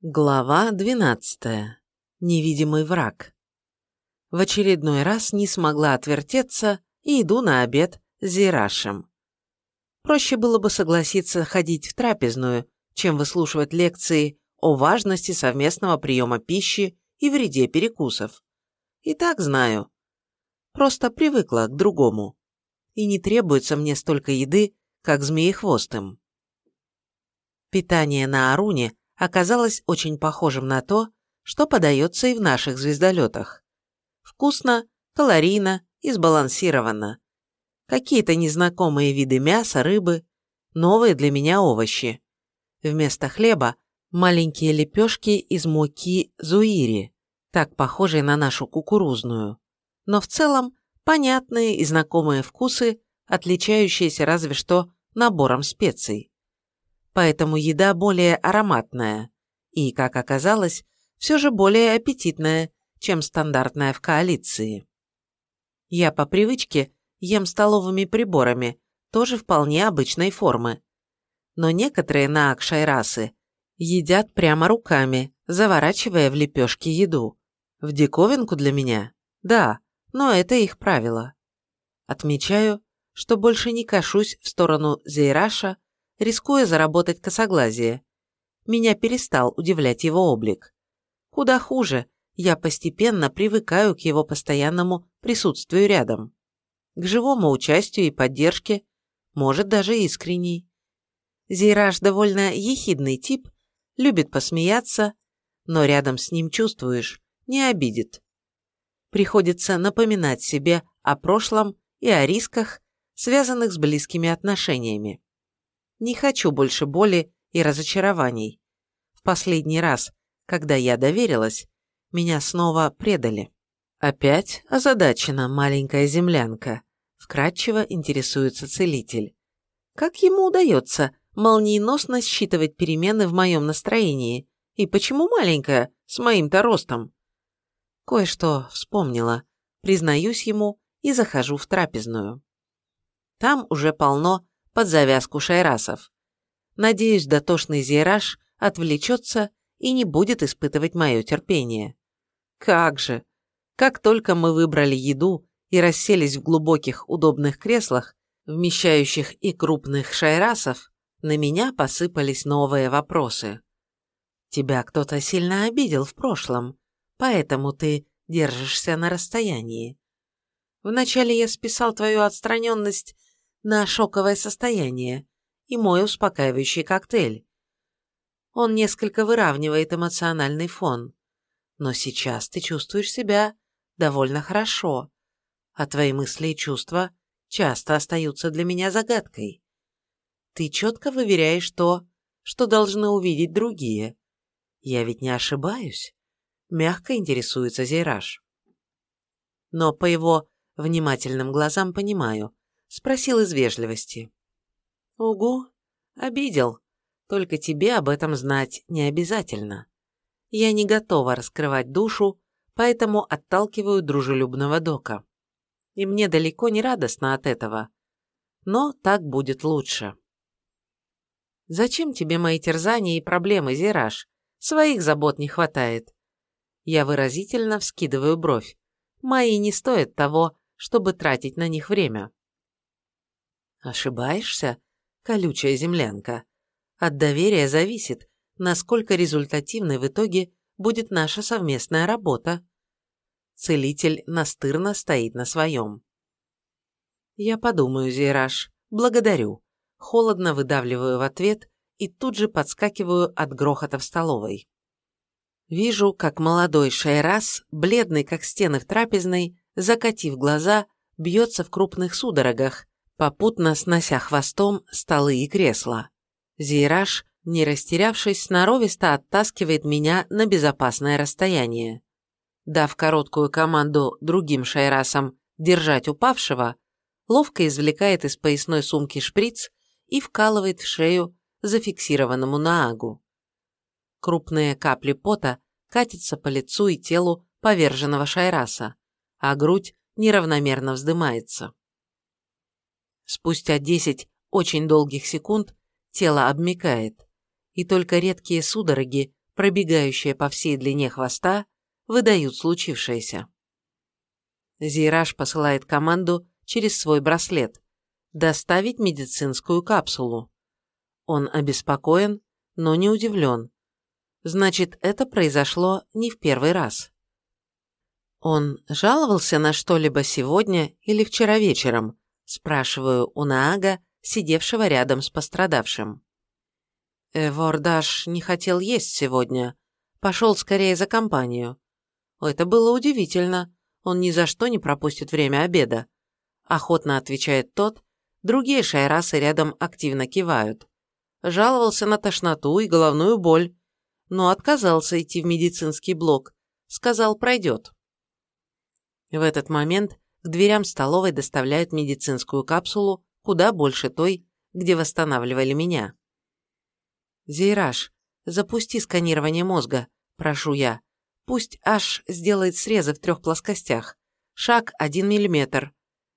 Глава 12. Невидимый враг. В очередной раз не смогла отвертеться и иду на обед с Зирашем. Проще было бы согласиться ходить в трапезную, чем выслушивать лекции о важности совместного приема пищи и вреде перекусов. И так знаю. Просто привыкла к другому. И не требуется мне столько еды, как змеехвостым. Питание на Аруне оказалось очень похожим на то, что подается и в наших звездолетах. Вкусно, калорийно и сбалансированно. Какие-то незнакомые виды мяса, рыбы, новые для меня овощи. Вместо хлеба маленькие лепешки из муки зуири, так похожие на нашу кукурузную. Но в целом понятные и знакомые вкусы, отличающиеся разве что набором специй поэтому еда более ароматная и, как оказалось, все же более аппетитная, чем стандартная в коалиции. Я по привычке ем столовыми приборами, тоже вполне обычной формы. Но некоторые на Акшайрасы едят прямо руками, заворачивая в лепешки еду. В диковинку для меня? Да, но это их правило. Отмечаю, что больше не кашусь в сторону Зейраша рискуя заработать косоглазие. Меня перестал удивлять его облик. Куда хуже, я постепенно привыкаю к его постоянному присутствию рядом. К живому участию и поддержке, может, даже искренней. Зейраж довольно ехидный тип, любит посмеяться, но рядом с ним чувствуешь, не обидит. Приходится напоминать себе о прошлом и о рисках, связанных с близкими отношениями. Не хочу больше боли и разочарований. В последний раз, когда я доверилась, меня снова предали. Опять озадачена маленькая землянка. Вкратчиво интересуется целитель. Как ему удается молниеносно считывать перемены в моем настроении? И почему маленькая, с моим-то ростом? Кое-что вспомнила, признаюсь ему и захожу в трапезную. Там уже полно под завязку шайрасов. Надеюсь, дотошный зейраж отвлечется и не будет испытывать мое терпение. Как же! Как только мы выбрали еду и расселись в глубоких удобных креслах, вмещающих и крупных шайрасов, на меня посыпались новые вопросы. Тебя кто-то сильно обидел в прошлом, поэтому ты держишься на расстоянии. Вначале я списал твою отстраненность на шоковое состояние и мой успокаивающий коктейль. Он несколько выравнивает эмоциональный фон. Но сейчас ты чувствуешь себя довольно хорошо, а твои мысли и чувства часто остаются для меня загадкой. Ты четко выверяешь то, что должны увидеть другие. Я ведь не ошибаюсь? Мягко интересуется Зейраж. Но по его внимательным глазам понимаю, Спросил из вежливости. «Угу, обидел. Только тебе об этом знать не обязательно. Я не готова раскрывать душу, поэтому отталкиваю дружелюбного дока. И мне далеко не радостно от этого. Но так будет лучше. Зачем тебе мои терзания и проблемы, Зираж? Своих забот не хватает. Я выразительно вскидываю бровь. Мои не стоят того, чтобы тратить на них время. Ошибаешься, колючая землянка? От доверия зависит, насколько результативной в итоге будет наша совместная работа. Целитель настырно стоит на своем. Я подумаю, Зейраж, благодарю. Холодно выдавливаю в ответ и тут же подскакиваю от грохота в столовой. Вижу, как молодой Шайрас, бледный как стены в трапезной, закатив глаза, бьется в крупных судорогах, попутно снося хвостом столы и кресла. Зейраж, не растерявшись, сноровисто оттаскивает меня на безопасное расстояние. Дав короткую команду другим шайрасам держать упавшего, ловко извлекает из поясной сумки шприц и вкалывает в шею зафиксированному наагу. Крупные капли пота катятся по лицу и телу поверженного шайраса, а грудь неравномерно вздымается. Спустя 10 очень долгих секунд тело обмикает, и только редкие судороги пробегающие по всей длине хвоста, выдают случившееся. Зейраж посылает команду через свой браслет доставить медицинскую капсулу. Он обеспокоен, но не удивлен. Значит, это произошло не в первый раз. Он жаловался на что-либо сегодня или вчера вечером, спрашиваю у Наага, сидевшего рядом с пострадавшим. Эвордаш не хотел есть сегодня. Пошел скорее за компанию. Это было удивительно. Он ни за что не пропустит время обеда. Охотно отвечает тот, другие шайрасы рядом активно кивают. Жаловался на тошноту и головную боль, но отказался идти в медицинский блок. Сказал, пройдет. В этот момент дверям столовой доставляют медицинскую капсулу, куда больше той, где восстанавливали меня. «Зейраж, запусти сканирование мозга», – прошу я. «Пусть Аш сделает срезы в трех плоскостях. Шаг один миллиметр».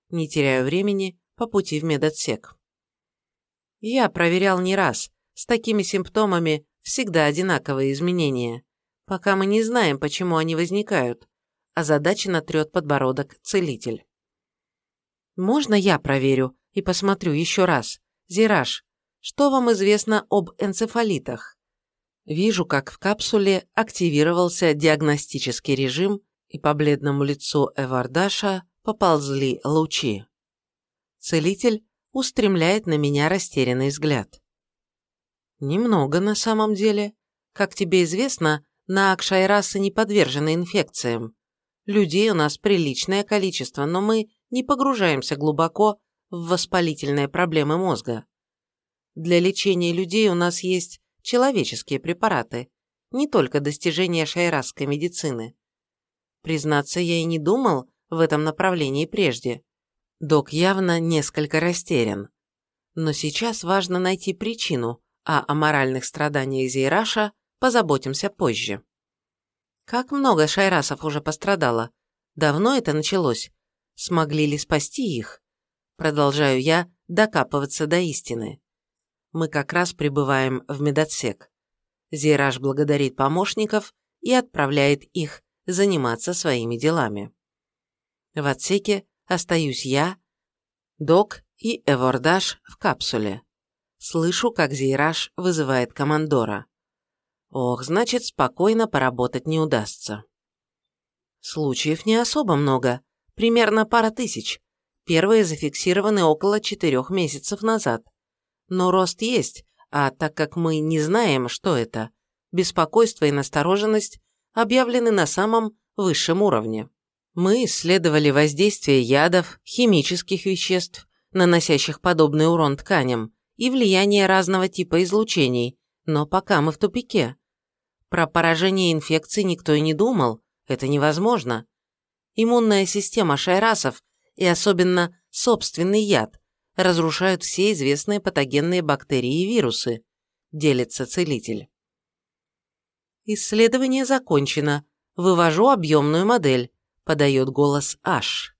Не теряю времени, по пути в медотсек. Я проверял не раз. С такими симптомами всегда одинаковые изменения. Пока мы не знаем, почему они возникают. Задача натрет подбородок целитель. «Можно я проверю и посмотрю еще раз? Зираж, что вам известно об энцефалитах? Вижу, как в капсуле активировался диагностический режим, и по бледному лицу Эвардаша поползли лучи. Целитель устремляет на меня растерянный взгляд. Немного на самом деле. Как тебе известно, на Акшайрасы не подвержены инфекциям. Людей у нас приличное количество, но мы не погружаемся глубоко в воспалительные проблемы мозга. Для лечения людей у нас есть человеческие препараты, не только достижения шайрасской медицины. Признаться, я и не думал в этом направлении прежде. Док явно несколько растерян. Но сейчас важно найти причину, а о моральных страданиях Зейраша позаботимся позже. Как много шайрасов уже пострадало? Давно это началось? Смогли ли спасти их? Продолжаю я докапываться до истины мы как раз прибываем в медотсек. Зейраж благодарит помощников и отправляет их заниматься своими делами. В отсеке остаюсь я, Док и Эвордаш в капсуле. Слышу, как Зейраж вызывает командора. Ох, значит, спокойно поработать не удастся. Случаев не особо много, примерно пара тысяч. Первые зафиксированы около четырех месяцев назад но рост есть, а так как мы не знаем, что это, беспокойство и настороженность объявлены на самом высшем уровне. Мы исследовали воздействие ядов, химических веществ, наносящих подобный урон тканям, и влияние разного типа излучений, но пока мы в тупике. Про поражение инфекции никто и не думал, это невозможно. Иммунная система шайрасов и особенно собственный яд разрушают все известные патогенные бактерии и вирусы, делится целитель. Исследование закончено. Вывожу объемную модель, подает голос Аш.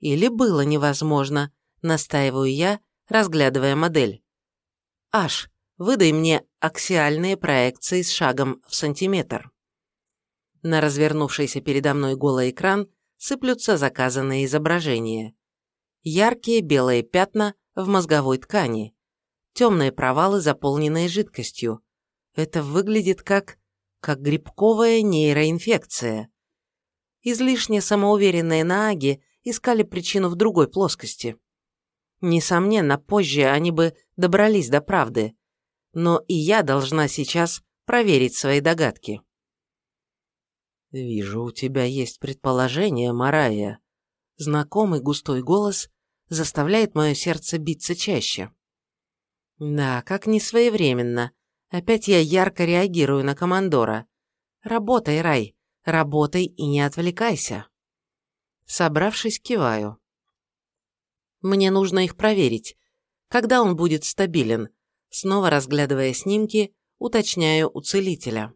Или было невозможно, настаиваю я, разглядывая модель. Аш, выдай мне аксиальные проекции с шагом в сантиметр. На развернувшийся передо мной голый экран сыплются заказанные изображения яркие белые пятна в мозговой ткани, темные провалы, заполненные жидкостью. Это выглядит как... как грибковая нейроинфекция. Излишне самоуверенные нааги искали причину в другой плоскости. Несомненно, позже они бы добрались до правды, но и я должна сейчас проверить свои догадки. «Вижу, у тебя есть предположение, Марая», Знакомый густой голос заставляет мое сердце биться чаще. Да, как не своевременно. Опять я ярко реагирую на командора. Работай, Рай, работай и не отвлекайся. Собравшись, киваю. Мне нужно их проверить. Когда он будет стабилен? Снова разглядывая снимки, уточняю у целителя.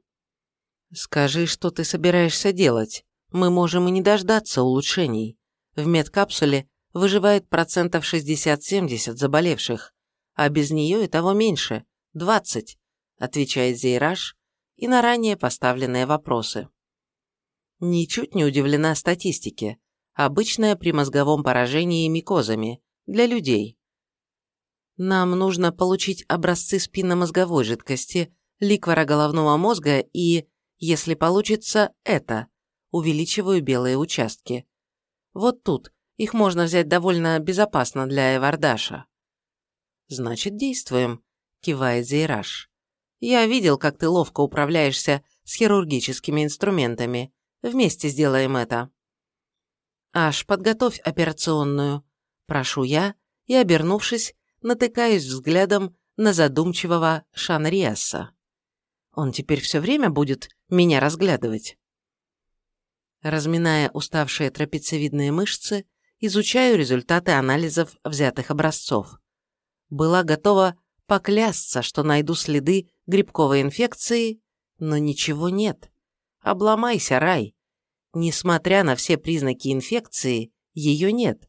«Скажи, что ты собираешься делать. Мы можем и не дождаться улучшений. В медкапсуле выживает процентов 60-70 заболевших, а без нее и того меньше – 20, отвечает Зейраж, и на ранее поставленные вопросы. Ничуть не удивлена статистике, обычная при мозговом поражении микозами, для людей. Нам нужно получить образцы спинномозговой жидкости, ликвора головного мозга и, если получится, это. Увеличиваю белые участки. Вот тут. Их можно взять довольно безопасно для Эвардаша. Значит, действуем, кивает Зейраж. Я видел, как ты ловко управляешься с хирургическими инструментами. Вместе сделаем это. Аж подготовь операционную. Прошу я и, обернувшись, натыкаюсь взглядом на задумчивого Шанриаса. Он теперь все время будет меня разглядывать. Разминая уставшие трапециевидные мышцы, изучаю результаты анализов взятых образцов. Была готова поклясться, что найду следы грибковой инфекции, но ничего нет. Обломайся, рай. Несмотря на все признаки инфекции, ее нет.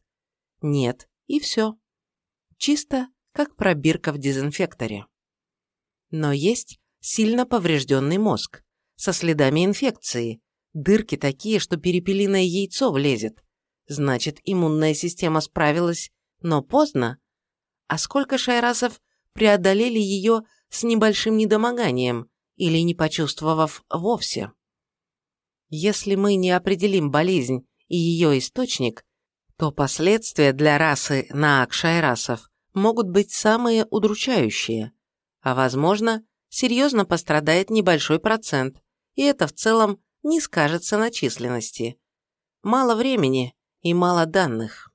Нет, и все. Чисто, как пробирка в дезинфекторе. Но есть сильно поврежденный мозг, со следами инфекции, дырки такие, что перепелиное яйцо влезет. Значит, иммунная система справилась, но поздно. А сколько шайрасов преодолели ее с небольшим недомоганием или не почувствовав вовсе? Если мы не определим болезнь и ее источник, то последствия для расы наак-шайрасов могут быть самые удручающие, а, возможно, серьезно пострадает небольшой процент, и это в целом не скажется на численности. Мало времени и мало данных.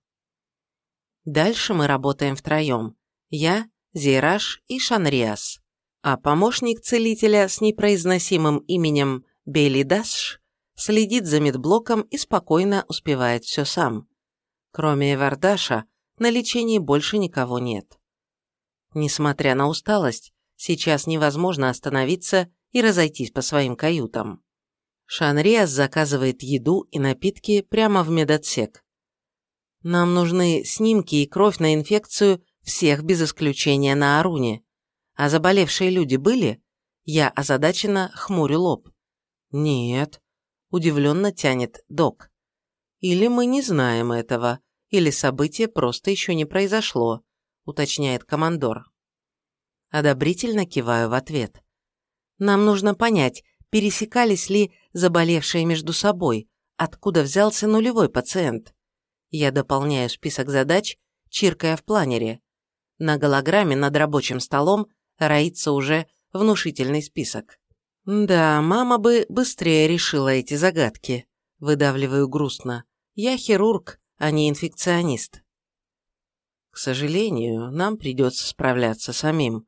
Дальше мы работаем втроем. Я, Зейраж и Шанриас. А помощник целителя с непроизносимым именем Белидаш следит за медблоком и спокойно успевает все сам. Кроме Эвардаша, на лечении больше никого нет. Несмотря на усталость, сейчас невозможно остановиться и разойтись по своим каютам. Шанриас заказывает еду и напитки прямо в медотсек. Нам нужны снимки и кровь на инфекцию всех без исключения на Аруне. А заболевшие люди были? Я озадаченно хмурю лоб. Нет. Удивленно тянет док. Или мы не знаем этого, или событие просто еще не произошло, уточняет командор. Одобрительно киваю в ответ. Нам нужно понять, пересекались ли заболевшие между собой, откуда взялся нулевой пациент. Я дополняю список задач, чиркая в планере. На голограмме над рабочим столом роится уже внушительный список. Да, мама бы быстрее решила эти загадки. Выдавливаю грустно. Я хирург, а не инфекционист. К сожалению, нам придется справляться самим,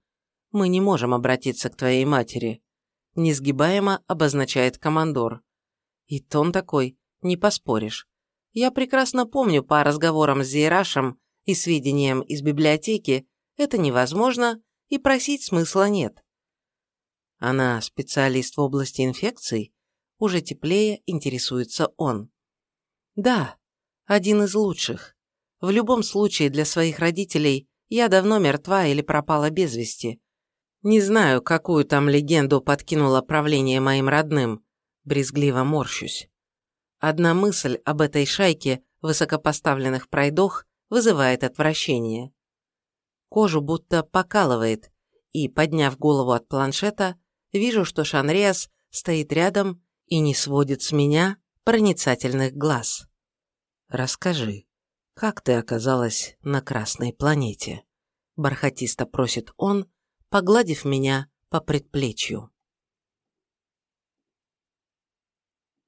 мы не можем обратиться к твоей матери», – несгибаемо обозначает командор. И тон такой, не поспоришь. Я прекрасно помню по разговорам с Зейрашем и сведениям из библиотеки, это невозможно и просить смысла нет. Она специалист в области инфекций? Уже теплее интересуется он. Да, один из лучших. В любом случае для своих родителей я давно мертва или пропала без вести. Не знаю, какую там легенду подкинуло правление моим родным. Брезгливо морщусь. Одна мысль об этой шайке высокопоставленных пройдох вызывает отвращение. Кожу будто покалывает, и, подняв голову от планшета, вижу, что Шанриас стоит рядом и не сводит с меня проницательных глаз. «Расскажи, как ты оказалась на Красной планете?» Бархатисто просит он, погладив меня по предплечью.